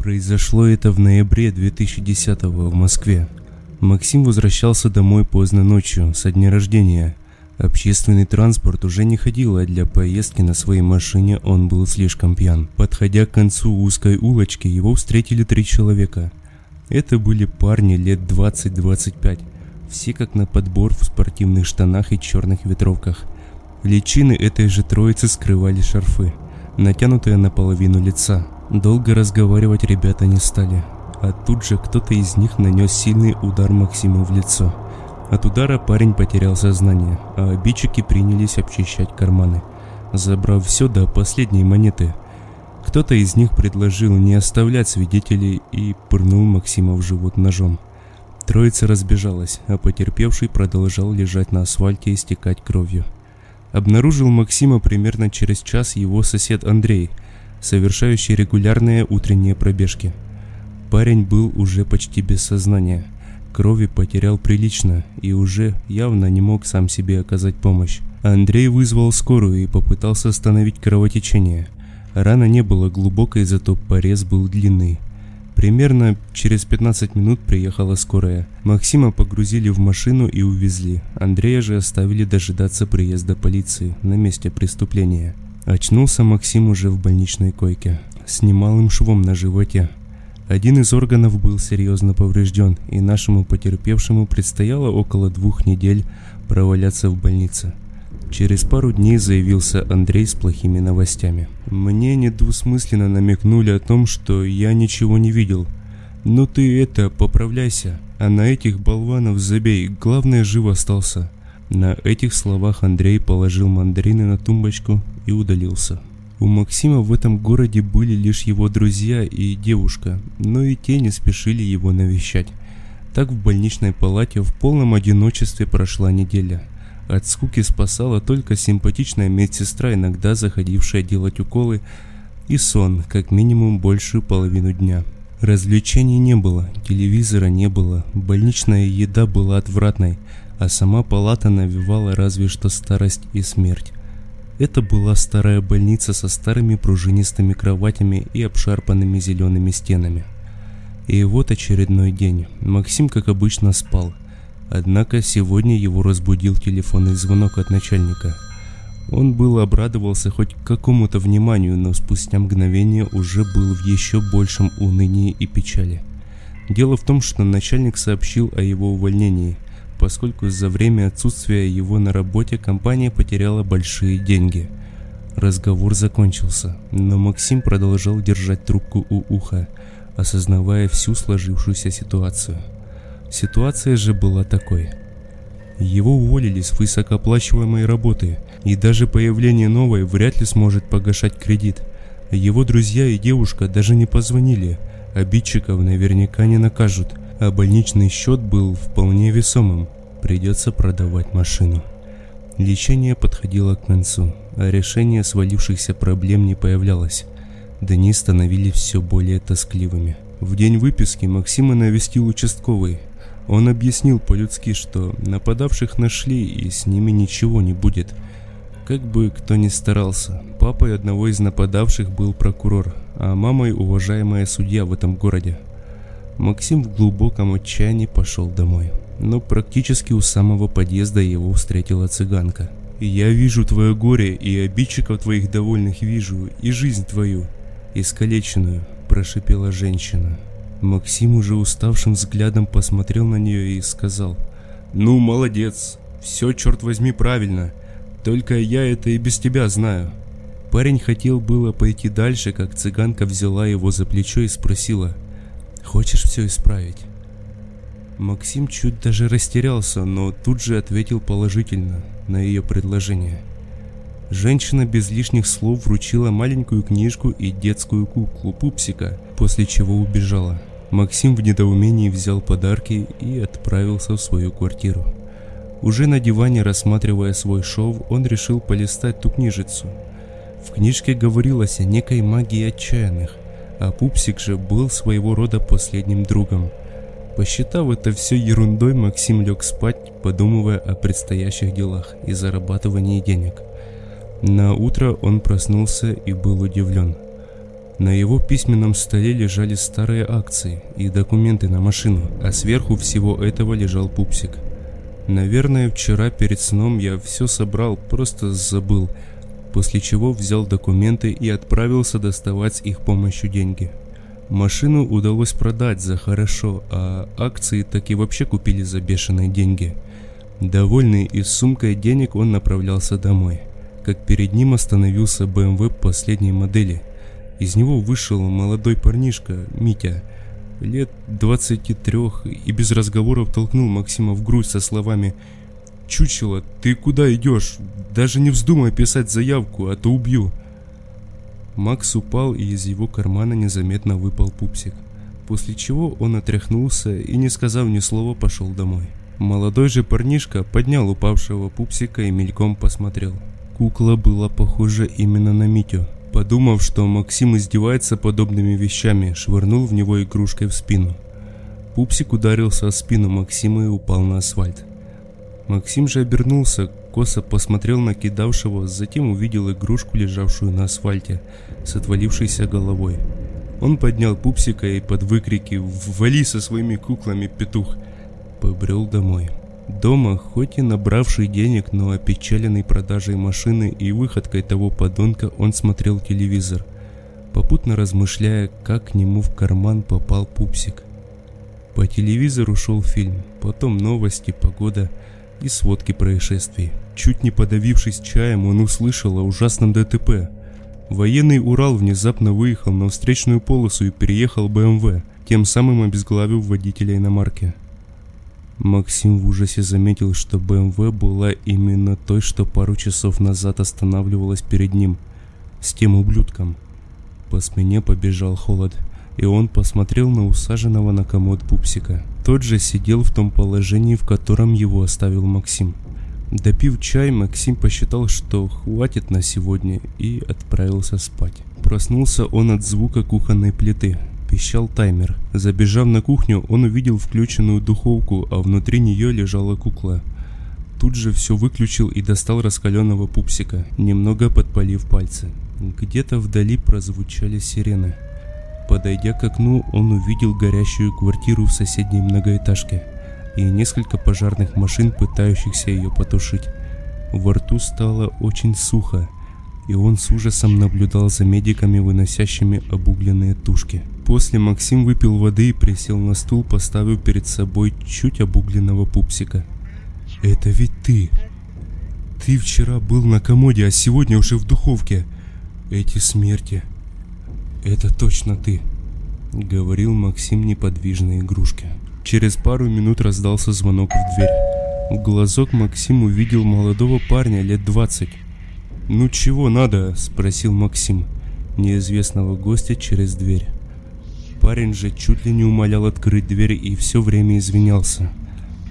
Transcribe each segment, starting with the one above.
Произошло это в ноябре 2010 в Москве. Максим возвращался домой поздно ночью, со дня рождения. Общественный транспорт уже не ходил, а для поездки на своей машине он был слишком пьян. Подходя к концу узкой улочки, его встретили три человека. Это были парни лет 20-25, все как на подбор в спортивных штанах и черных ветровках. Личины этой же троицы скрывали шарфы, натянутые наполовину лица. Долго разговаривать ребята не стали, а тут же кто-то из них нанес сильный удар Максиму в лицо. От удара парень потерял сознание, а обидчики принялись обчищать карманы, забрав все до последней монеты. Кто-то из них предложил не оставлять свидетелей и пырнул Максима в живот ножом. Троица разбежалась, а потерпевший продолжал лежать на асфальте и стекать кровью. Обнаружил Максима примерно через час его сосед Андрей – совершающий регулярные утренние пробежки. Парень был уже почти без сознания, крови потерял прилично и уже явно не мог сам себе оказать помощь. Андрей вызвал скорую и попытался остановить кровотечение. Рана не была глубокой, зато порез был длинный. Примерно через 15 минут приехала скорая. Максима погрузили в машину и увезли. Андрея же оставили дожидаться приезда полиции на месте преступления. Очнулся Максим уже в больничной койке, с немалым швом на животе. Один из органов был серьезно поврежден, и нашему потерпевшему предстояло около двух недель проваляться в больнице. Через пару дней заявился Андрей с плохими новостями. Мне недвусмысленно намекнули о том, что я ничего не видел. Ну ты это, поправляйся, а на этих болванов забей, главное жив остался. На этих словах Андрей положил мандарины на тумбочку и удалился. У Максима в этом городе были лишь его друзья и девушка, но и те не спешили его навещать. Так в больничной палате в полном одиночестве прошла неделя. От скуки спасала только симпатичная медсестра, иногда заходившая делать уколы, и сон, как минимум большую половину дня. Развлечений не было, телевизора не было, больничная еда была отвратной – а сама палата навевала разве что старость и смерть. Это была старая больница со старыми пружинистыми кроватями и обшарпанными зелеными стенами. И вот очередной день. Максим, как обычно, спал. Однако сегодня его разбудил телефонный звонок от начальника. Он был обрадовался хоть какому-то вниманию, но спустя мгновение уже был в еще большем унынии и печали. Дело в том, что начальник сообщил о его увольнении – поскольку за время отсутствия его на работе компания потеряла большие деньги. Разговор закончился, но Максим продолжал держать трубку у уха, осознавая всю сложившуюся ситуацию. Ситуация же была такой. Его уволили с высокооплачиваемой работы, и даже появление новой вряд ли сможет погашать кредит. Его друзья и девушка даже не позвонили, обидчиков наверняка не накажут – а больничный счет был вполне весомым. Придется продавать машину. Лечение подходило к концу, а решение свалившихся проблем не появлялось. Дни становились все более тоскливыми. В день выписки Максима навестил участковый. Он объяснил по-людски, что нападавших нашли и с ними ничего не будет. Как бы кто ни старался, папой одного из нападавших был прокурор, а мамой уважаемая судья в этом городе. Максим в глубоком отчаянии пошел домой. Но практически у самого подъезда его встретила цыганка. «Я вижу твое горе, и обидчиков твоих довольных вижу, и жизнь твою, искалеченную», – прошипела женщина. Максим уже уставшим взглядом посмотрел на нее и сказал, «Ну, молодец, все, черт возьми, правильно, только я это и без тебя знаю». Парень хотел было пойти дальше, как цыганка взяла его за плечо и спросила – Хочешь все исправить? Максим чуть даже растерялся, но тут же ответил положительно на ее предложение. Женщина без лишних слов вручила маленькую книжку и детскую куклу Пупсика, после чего убежала. Максим в недоумении взял подарки и отправился в свою квартиру. Уже на диване, рассматривая свой шов, он решил полистать ту книжицу. В книжке говорилось о некой магии отчаянных, а Пупсик же был своего рода последним другом. Посчитав это все ерундой, Максим лег спать, подумывая о предстоящих делах и зарабатывании денег. На утро он проснулся и был удивлен. На его письменном столе лежали старые акции и документы на машину, а сверху всего этого лежал пупсик. Наверное, вчера перед сном я все собрал, просто забыл, после чего взял документы и отправился доставать с их помощью деньги. Машину удалось продать за хорошо, а акции так и вообще купили за бешеные деньги. Довольный и с сумкой денег он направлялся домой, как перед ним остановился BMW последней модели. Из него вышел молодой парнишка, Митя, лет 23, и без разговоров толкнул Максима в грудь со словами «Чучело, ты куда идешь? Даже не вздумай писать заявку, а то убью». Макс упал, и из его кармана незаметно выпал пупсик. После чего он отряхнулся и, не сказав ни слова, пошел домой. Молодой же парнишка поднял упавшего пупсика и мельком посмотрел. Кукла была похожа именно на Митю. Подумав, что Максим издевается подобными вещами, швырнул в него игрушкой в спину. Пупсик ударился о спину Максима и упал на асфальт. Максим же обернулся, косо посмотрел на кидавшего, затем увидел игрушку, лежавшую на асфальте, с отвалившейся головой. Он поднял пупсика и под выкрики «Ввали со своими куклами, петух!» побрел домой. Дома, хоть и набравший денег, но опечаленный продажей машины и выходкой того подонка, он смотрел телевизор, попутно размышляя, как к нему в карман попал пупсик. По телевизору шел фильм, потом новости, погода – и сводки происшествий. Чуть не подавившись чаем, он услышал о ужасном ДТП. Военный Урал внезапно выехал на встречную полосу и переехал БМВ, тем самым обезглавив водителя иномарки. Максим в ужасе заметил, что БМВ была именно той, что пару часов назад останавливалась перед ним, с тем ублюдком. По спине побежал холод – и он посмотрел на усаженного на комод пупсика. Тот же сидел в том положении, в котором его оставил Максим. Допив чай, Максим посчитал, что хватит на сегодня и отправился спать. Проснулся он от звука кухонной плиты. Пищал таймер. Забежав на кухню, он увидел включенную духовку, а внутри нее лежала кукла. Тут же все выключил и достал раскаленного пупсика, немного подпалив пальцы. Где-то вдали прозвучали сирены. Подойдя к окну, он увидел горящую квартиру в соседней многоэтажке и несколько пожарных машин, пытающихся ее потушить. Во рту стало очень сухо, и он с ужасом наблюдал за медиками, выносящими обугленные тушки. После Максим выпил воды и присел на стул, поставив перед собой чуть обугленного пупсика. «Это ведь ты! Ты вчера был на комоде, а сегодня уже в духовке! Эти смерти!» «Это точно ты», — говорил Максим неподвижной игрушке. Через пару минут раздался звонок в дверь. В глазок Максим увидел молодого парня лет двадцать. «Ну чего надо?» – спросил Максим, неизвестного гостя через дверь. Парень же чуть ли не умолял открыть дверь и все время извинялся.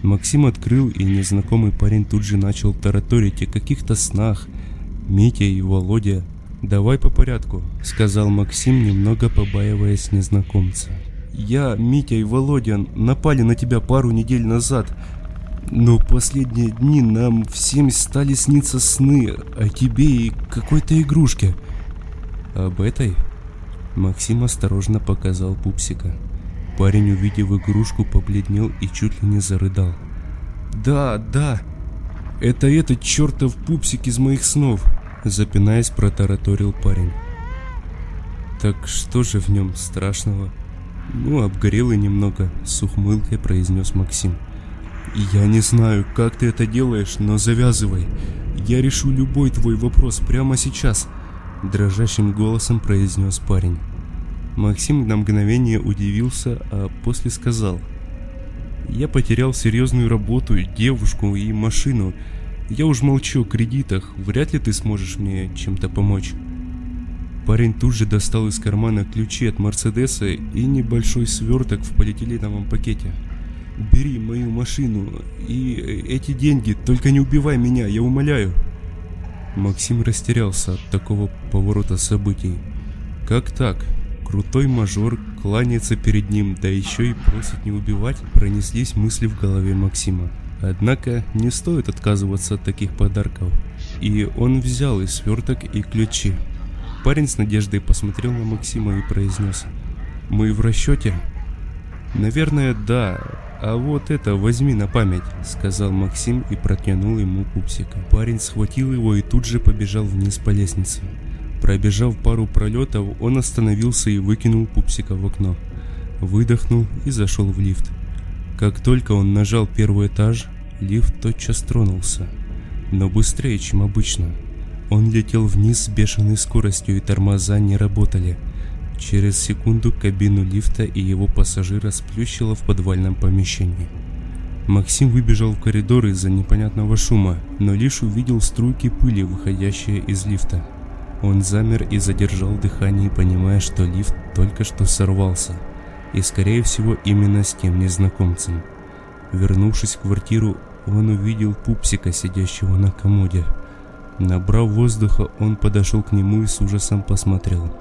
Максим открыл, и незнакомый парень тут же начал тараторить о каких-то снах. Митя и Володя «Давай по порядку», — сказал Максим, немного побаиваясь незнакомца. «Я, Митя и Володя напали на тебя пару недель назад, но последние дни нам всем стали сниться сны о тебе и какой-то игрушке». «Об этой?» Максим осторожно показал пупсика. Парень, увидев игрушку, побледнел и чуть ли не зарыдал. «Да, да, это этот чертов пупсик из моих снов», запинаясь, протараторил парень. «Так что же в нем страшного?» «Ну, обгорел и немного», — с ухмылкой произнес Максим. «Я не знаю, как ты это делаешь, но завязывай. Я решу любой твой вопрос прямо сейчас», — дрожащим голосом произнес парень. Максим на мгновение удивился, а после сказал. «Я потерял серьезную работу, девушку и машину. Я уж молчу о кредитах, вряд ли ты сможешь мне чем-то помочь. Парень тут же достал из кармана ключи от Мерседеса и небольшой сверток в полиэтиленовом пакете. «Бери мою машину и эти деньги, только не убивай меня, я умоляю!» Максим растерялся от такого поворота событий. «Как так? Крутой мажор кланяется перед ним, да еще и просит не убивать?» Пронеслись мысли в голове Максима. Однако не стоит отказываться от таких подарков. И он взял и сверток, и ключи. Парень с надеждой посмотрел на Максима и произнес. «Мы в расчете?» «Наверное, да. А вот это возьми на память», — сказал Максим и протянул ему пупсика. Парень схватил его и тут же побежал вниз по лестнице. Пробежав пару пролетов, он остановился и выкинул пупсика в окно. Выдохнул и зашел в лифт. Как только он нажал первый этаж, лифт тотчас тронулся, но быстрее, чем обычно. Он летел вниз с бешеной скоростью и тормоза не работали. Через секунду кабину лифта и его пассажира сплющило в подвальном помещении. Максим выбежал в коридор из-за непонятного шума, но лишь увидел струйки пыли, выходящие из лифта. Он замер и задержал дыхание, понимая, что лифт только что сорвался. И скорее всего именно с тем незнакомцем. Вернувшись в квартиру, он увидел пупсика, сидящего на комоде. Набрав воздуха, он подошел к нему и с ужасом посмотрел.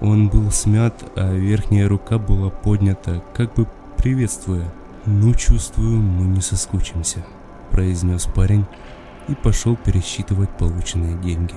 Он был смят, а верхняя рука была поднята, как бы приветствуя. «Ну, чувствую, мы не соскучимся», – произнес парень и пошел пересчитывать полученные деньги.